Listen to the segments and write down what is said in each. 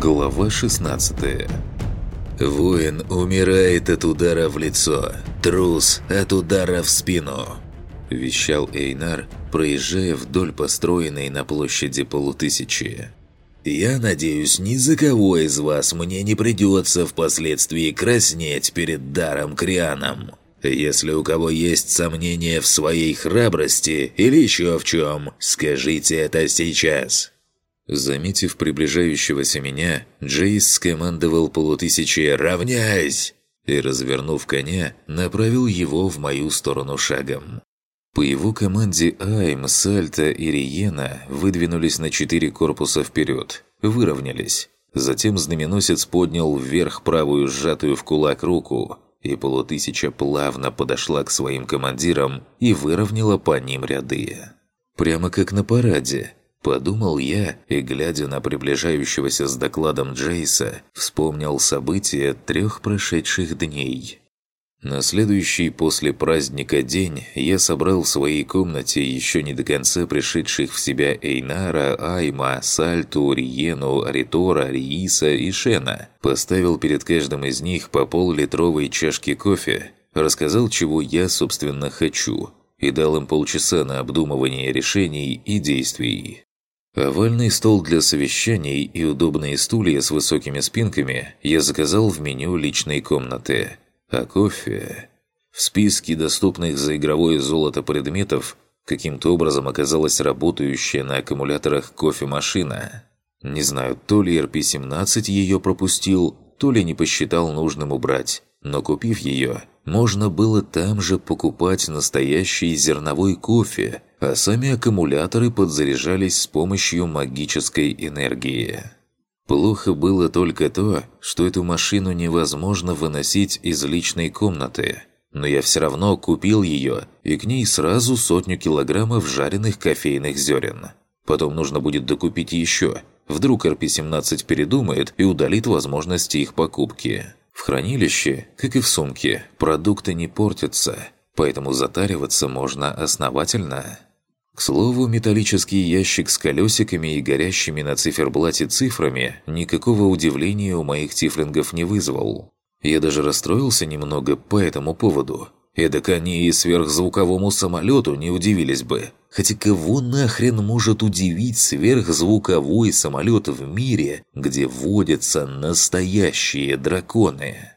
Глава 16 «Воин умирает от удара в лицо, трус от удара в спину», – вещал Эйнар, проезжая вдоль построенной на площади полутысячи. «Я надеюсь, ни за кого из вас мне не придется впоследствии краснеть перед даром Крианом. Если у кого есть сомнения в своей храбрости или еще в чем, скажите это сейчас». Заметив приближающегося меня, Джейс скомандовал полутысячи «Равняйсь!» и, развернув коня, направил его в мою сторону шагом. По его команде Айм, Сальта и Риена выдвинулись на четыре корпуса вперед, выровнялись. Затем знаменосец поднял вверх правую сжатую в кулак руку, и полутысяча плавно подошла к своим командирам и выровняла по ним ряды. Прямо как на параде – Подумал я, и, глядя на приближающегося с докладом Джейса, вспомнил события трех прошедших дней. На следующий после праздника день я собрал в своей комнате еще не до конца пришедших в себя Эйнара, Айма, Сальту, Риену, Аритора, Рииса и Шена. Поставил перед каждым из них по пол-литровой чашки кофе, рассказал, чего я, собственно, хочу, и дал им полчаса на обдумывание решений и действий. Овальный стол для совещаний и удобные стулья с высокими спинками я заказал в меню личной комнаты. А кофе... В списке доступных за игровое золото предметов каким-то образом оказалась работающая на аккумуляторах кофемашина. Не знаю, то ли RP-17 ее пропустил, то ли не посчитал нужным убрать. Но купив ее, можно было там же покупать настоящий зерновой кофе – а сами аккумуляторы подзаряжались с помощью магической энергии. Плохо было только то, что эту машину невозможно выносить из личной комнаты, но я все равно купил ее, и к ней сразу сотню килограммов жареных кофейных зерен. Потом нужно будет докупить еще. Вдруг РП-17 передумает и удалит возможности их покупки. В хранилище, как и в сумке, продукты не портятся, поэтому затариваться можно основательно. К слову, металлический ящик с колесиками и горящими на циферблате цифрами никакого удивления у моих тифлингов не вызвал. Я даже расстроился немного по этому поводу. Эдак они и сверхзвуковому самолету не удивились бы. Хотя кого нахрен может удивить сверхзвуковой самолет в мире, где водятся настоящие драконы?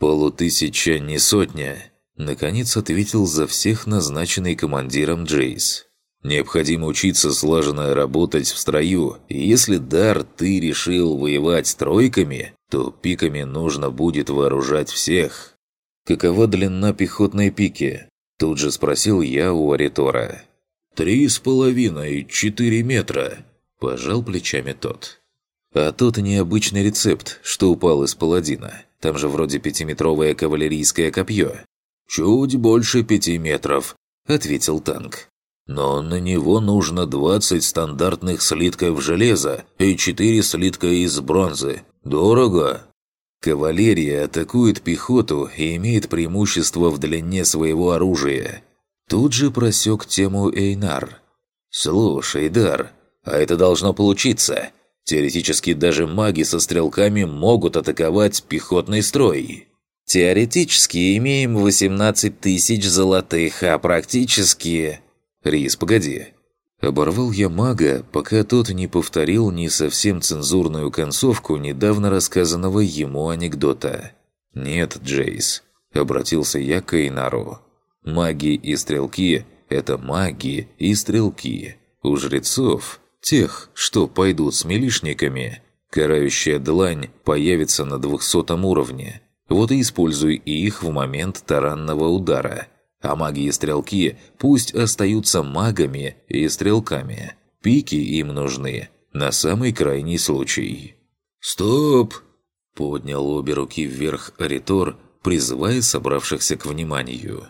Полутысяча, не сотня. Наконец ответил за всех назначенный командиром Джейс. Необходимо учиться слаженно работать в строю, и если дар ты решил воевать тройками, то пиками нужно будет вооружать всех. «Какова длина пехотной пики?» Тут же спросил я у Аритора. «Три с половиной, четыре метра», – пожал плечами тот. «А тот необычный рецепт, что упал из паладина. Там же вроде пятиметровое кавалерийское копье». «Чуть больше пяти метров», – ответил танк. Но на него нужно 20 стандартных слитков железа и 4 слитка из бронзы. Дорого. Кавалерия атакует пехоту и имеет преимущество в длине своего оружия. Тут же просек тему Эйнар. «Слушай, Дар, а это должно получиться. Теоретически даже маги со стрелками могут атаковать пехотный строй». «Теоретически имеем 18 тысяч золотых, а практически...» «Рис, погоди!» Оборвал я мага, пока тот не повторил не совсем цензурную концовку недавно рассказанного ему анекдота. «Нет, Джейс», — обратился я к Эйнару. «Маги и стрелки — это маги и стрелки. У жрецов, тех, что пойдут с милишниками, карающая длань появится на двухсотом уровне. Вот и используй их в момент таранного удара». А маги и стрелки пусть остаются магами и стрелками. Пики им нужны на самый крайний случай. «Стоп!» – поднял обе руки вверх Аритор, призывая собравшихся к вниманию.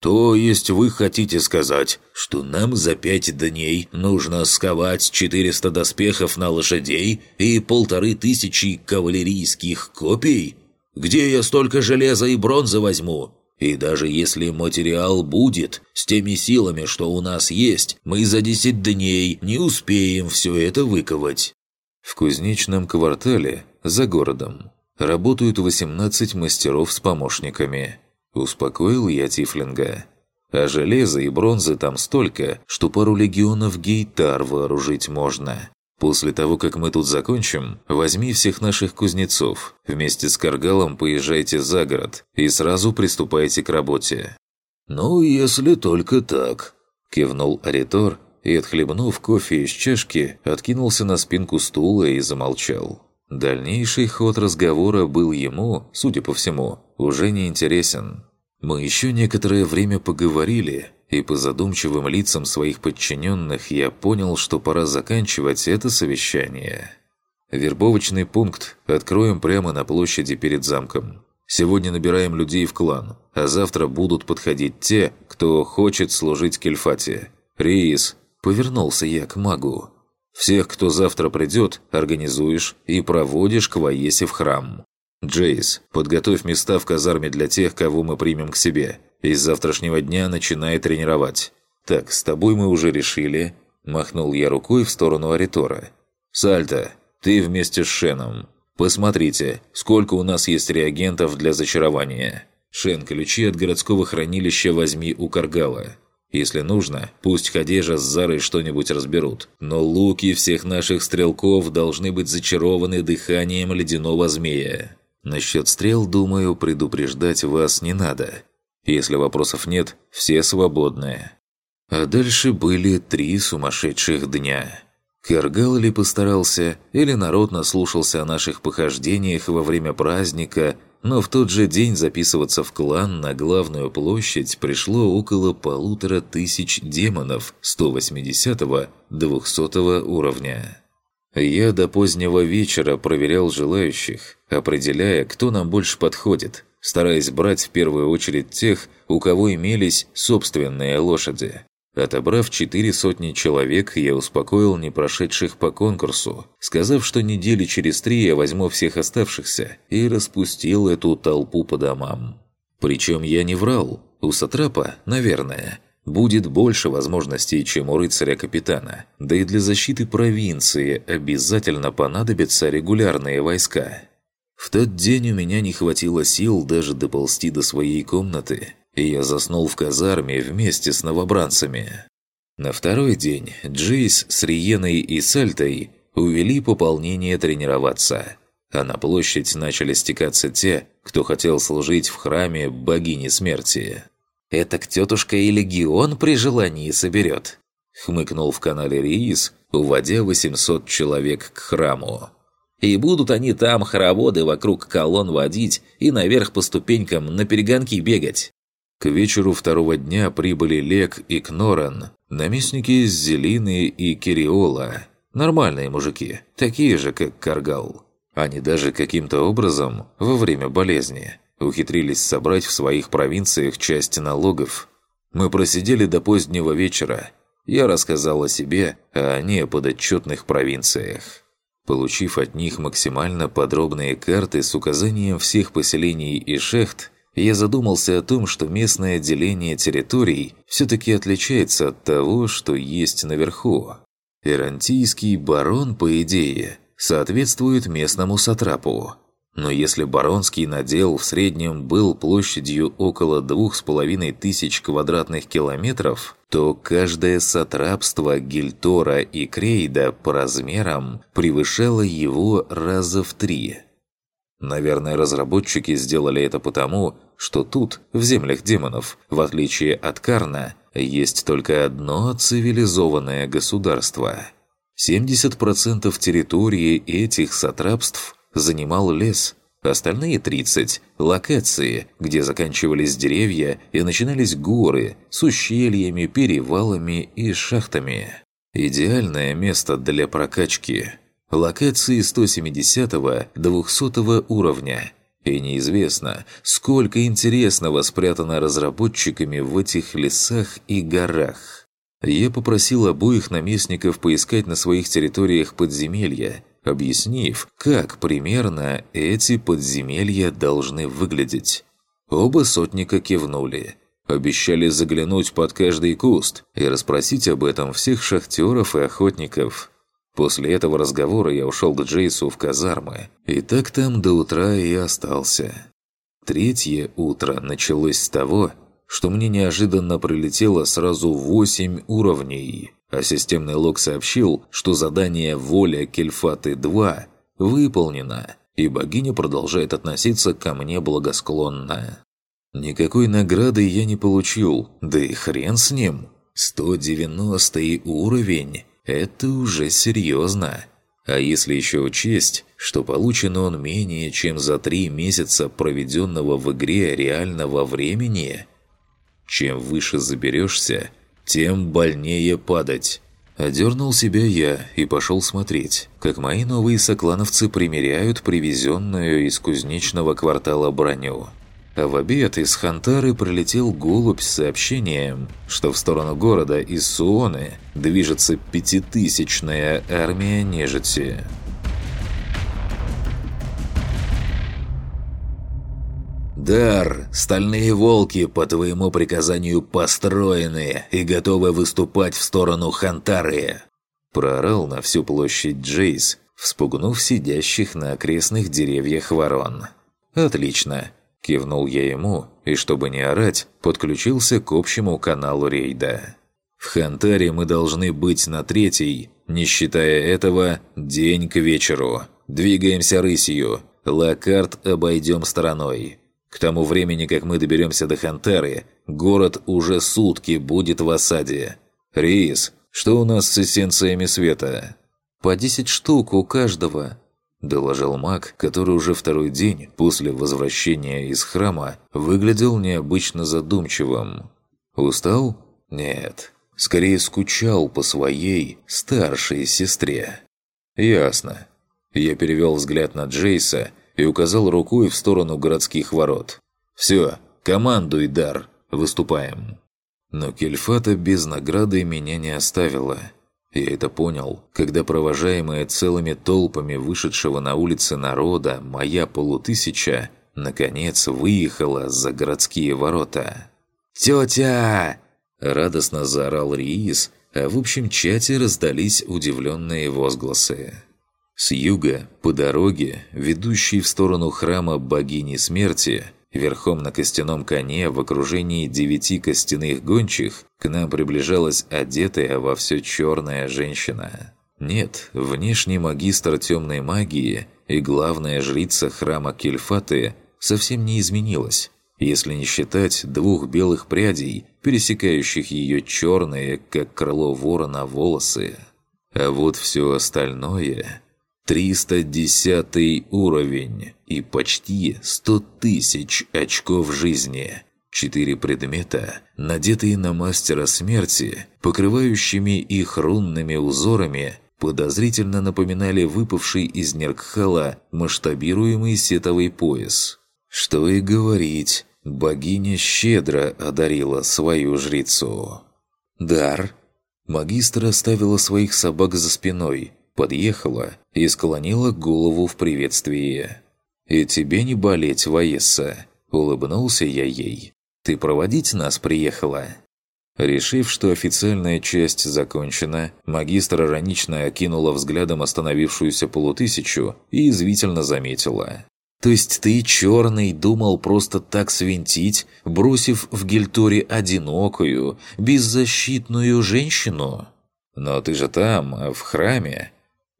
«То есть вы хотите сказать, что нам за пять дней нужно сковать 400 доспехов на лошадей и полторы тысячи кавалерийских копий? Где я столько железа и бронзы возьму? И даже если материал будет, с теми силами, что у нас есть, мы за 10 дней не успеем все это выковать. В кузнечном квартале, за городом, работают 18 мастеров с помощниками. Успокоил я Тифлинга. А железа и бронзы там столько, что пару легионов гейтар вооружить можно. После того, как мы тут закончим, возьми всех наших кузнецов. Вместе с Каргалом поезжайте за город и сразу приступайте к работе». «Ну, если только так», – кивнул Аритор и, отхлебнув кофе из чашки, откинулся на спинку стула и замолчал. Дальнейший ход разговора был ему, судя по всему, уже не интересен. Мы еще некоторое время поговорили, и по задумчивым лицам своих подчиненных я понял, что пора заканчивать это совещание. Вербовочный пункт откроем прямо на площади перед замком. Сегодня набираем людей в клан, а завтра будут подходить те, кто хочет служить Кельфате. Рейс, повернулся я к магу. Всех, кто завтра придет, организуешь и проводишь к Ваесе в храм. Джейс, подготовь места в казарме для тех, кого мы примем к себе и с завтрашнего дня начинай тренировать. Так, с тобой мы уже решили». Махнул я рукой в сторону Аритора. «Сальто, ты вместе с Шеном. Посмотрите, сколько у нас есть реагентов для зачарования. Шен, ключи от городского хранилища возьми у Каргала. Если нужно, пусть Хадежа с Зарой что-нибудь разберут. Но луки всех наших стрелков должны быть зачарованы дыханием ледяного змея. Насчет стрел, думаю, предупреждать вас не надо. Если вопросов нет, все свободные. А дальше были три сумасшедших дня. Каргал ли постарался, или народ наслушался о наших похождениях во время праздника, но в тот же день записываться в клан на главную площадь пришло около полутора тысяч демонов 180-200 уровня. Я до позднего вечера проверял желающих, определяя, кто нам больше подходит – стараясь брать в первую очередь тех, у кого имелись собственные лошади. Отобрав четыре сотни человек, я успокоил не прошедших по конкурсу, сказав, что недели через три я возьму всех оставшихся, и распустил эту толпу по домам. Причем я не врал. У Сатрапа, наверное, будет больше возможностей, чем у рыцаря-капитана. Да и для защиты провинции обязательно понадобятся регулярные войска. В тот день у меня не хватило сил даже доползти до своей комнаты, и я заснул в казарме вместе с новобранцами. На второй день Джейс с Риеной и Сальтой увели пополнение тренироваться, а на площадь начали стекаться те, кто хотел служить в храме богини смерти. «Это к тетушка и легион при желании соберет», — хмыкнул в канале Риис, уводя 800 человек к храму. И будут они там хороводы вокруг колонн водить и наверх по ступенькам на перегонки бегать. К вечеру второго дня прибыли Лек и Кноран, наместники Зелины и Кириола. Нормальные мужики, такие же, как Каргал. Они даже каким-то образом, во время болезни, ухитрились собрать в своих провинциях часть налогов. Мы просидели до позднего вечера. Я рассказал о себе, а они о подотчетных провинциях. Получив от них максимально подробные карты с указанием всех поселений и шехт, я задумался о том, что местное деление территорий все-таки отличается от того, что есть наверху. Ирантийский барон, по идее, соответствует местному сатрапу, но если баронский надел в среднем был площадью около двух с половиной тысяч квадратных километров, то каждое сатрапство Гильтора и Крейда по размерам превышало его раза в три. Наверное, разработчики сделали это потому, что тут, в землях демонов, в отличие от Карна, есть только одно цивилизованное государство. 70% территории этих сатрапств занимал лес, остальные 30 – локации, где заканчивались деревья и начинались горы с ущельями, перевалами и шахтами. Идеальное место для прокачки. Локации 170-200 уровня. И неизвестно, сколько интересного спрятано разработчиками в этих лесах и горах. Я попросил обоих наместников поискать на своих территориях подземелья, объяснив, как примерно эти подземелья должны выглядеть. Оба сотника кивнули. Обещали заглянуть под каждый куст и расспросить об этом всех шахтеров и охотников. После этого разговора я ушел к Джейсу в казармы, и так там до утра и остался. Третье утро началось с того, что мне неожиданно прилетело сразу восемь уровней, а системный лог сообщил, что задание «Воля Кельфаты-2» выполнено, и богиня продолжает относиться ко мне благосклонно. Никакой награды я не получил, да и хрен с ним. 190 уровень – это уже серьезно. А если еще учесть, что получен он менее чем за три месяца проведенного в игре реального времени – чем выше заберешься, тем больнее падать. Одернул себя я и пошел смотреть, как мои новые соклановцы примеряют привезенную из кузнечного квартала броню. А в обед из Хантары прилетел голубь с сообщением, что в сторону города из Суоны движется пятитысячная армия нежити. «Дар, стальные волки по твоему приказанию построены и готовы выступать в сторону Хантары!» Проорал на всю площадь Джейс, вспугнув сидящих на окрестных деревьях ворон. «Отлично!» – кивнул я ему, и чтобы не орать, подключился к общему каналу рейда. «В Хантаре мы должны быть на третий, не считая этого, день к вечеру. Двигаемся рысью, Лакарт обойдем стороной». К тому времени, как мы доберемся до Хантары, город уже сутки будет в осаде. Рис, что у нас с эссенциями света?» «По десять штук у каждого», – доложил маг, который уже второй день после возвращения из храма выглядел необычно задумчивым. «Устал? Нет. Скорее скучал по своей старшей сестре». «Ясно». Я перевел взгляд на Джейса – и указал рукой в сторону городских ворот. «Все, командуй, Дар, выступаем». Но Кельфата без награды меня не оставила. Я это понял, когда провожаемая целыми толпами вышедшего на улицы народа моя полутысяча наконец выехала за городские ворота. «Тетя!» – радостно заорал Риис, а в общем чате раздались удивленные возгласы. С юга, по дороге, ведущей в сторону храма богини смерти, верхом на костяном коне в окружении девяти костяных гончих, к нам приближалась одетая во все черная женщина. Нет, внешний магистр темной магии и главная жрица храма Кельфаты совсем не изменилась, если не считать двух белых прядей, пересекающих ее черные, как крыло ворона, волосы. А вот все остальное 310 уровень и почти 100 тысяч очков жизни. Четыре предмета, надетые на мастера смерти, покрывающими их рунными узорами, подозрительно напоминали выпавший из Неркхала масштабируемый сетовый пояс. Что и говорить, богиня щедро одарила свою жрицу. Дар. Магистр оставила своих собак за спиной – подъехала и склонила голову в приветствии. «И тебе не болеть, Ваесса!» – улыбнулся я ей. «Ты проводить нас приехала?» Решив, что официальная часть закончена, магистр иронично окинула взглядом остановившуюся полутысячу и извительно заметила. «То есть ты, черный, думал просто так свинтить, бросив в Гельторе одинокую, беззащитную женщину? Но ты же там, в храме,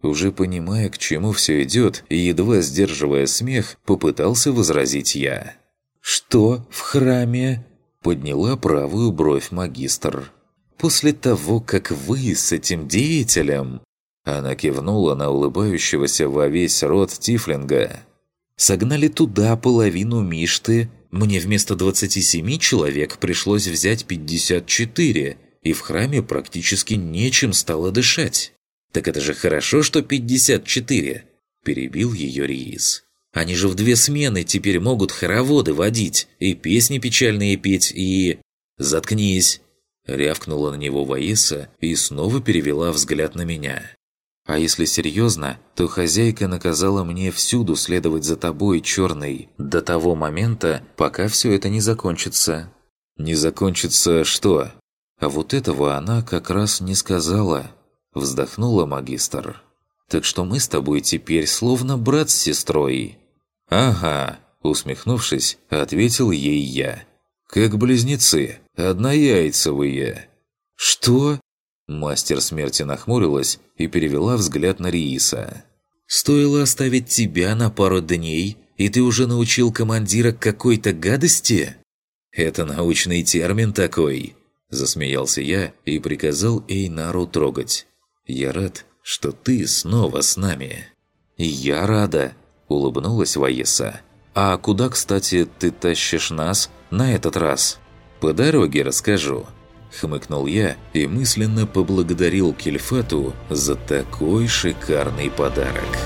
уже понимая, к чему все идет, и едва сдерживая смех, попытался возразить я. «Что в храме?» – подняла правую бровь магистр. «После того, как вы с этим деятелем...» Она кивнула на улыбающегося во весь рот Тифлинга. «Согнали туда половину Мишты. Мне вместо 27 человек пришлось взять 54, и в храме практически нечем стало дышать». «Так это же хорошо, что 54!» – перебил ее Риис. «Они же в две смены теперь могут хороводы водить, и песни печальные петь, и...» «Заткнись!» – рявкнула на него Ваиса и снова перевела взгляд на меня. «А если серьезно, то хозяйка наказала мне всюду следовать за тобой, черный, до того момента, пока все это не закончится». «Не закончится что?» А вот этого она как раз не сказала. Вздохнула магистр. Так что мы с тобой теперь словно брат с сестрой». «Ага», – усмехнувшись, ответил ей я. «Как близнецы, однояйцевые». «Что?» Мастер смерти нахмурилась и перевела взгляд на Рииса. «Стоило оставить тебя на пару дней, и ты уже научил командира какой-то гадости?» «Это научный термин такой», – засмеялся я и приказал Эйнару трогать. «Я рад, что ты снова с нами». «Я рада», – улыбнулась Ваеса. «А куда, кстати, ты тащишь нас на этот раз?» «По дороге расскажу», – хмыкнул я и мысленно поблагодарил Кельфату за такой шикарный подарок.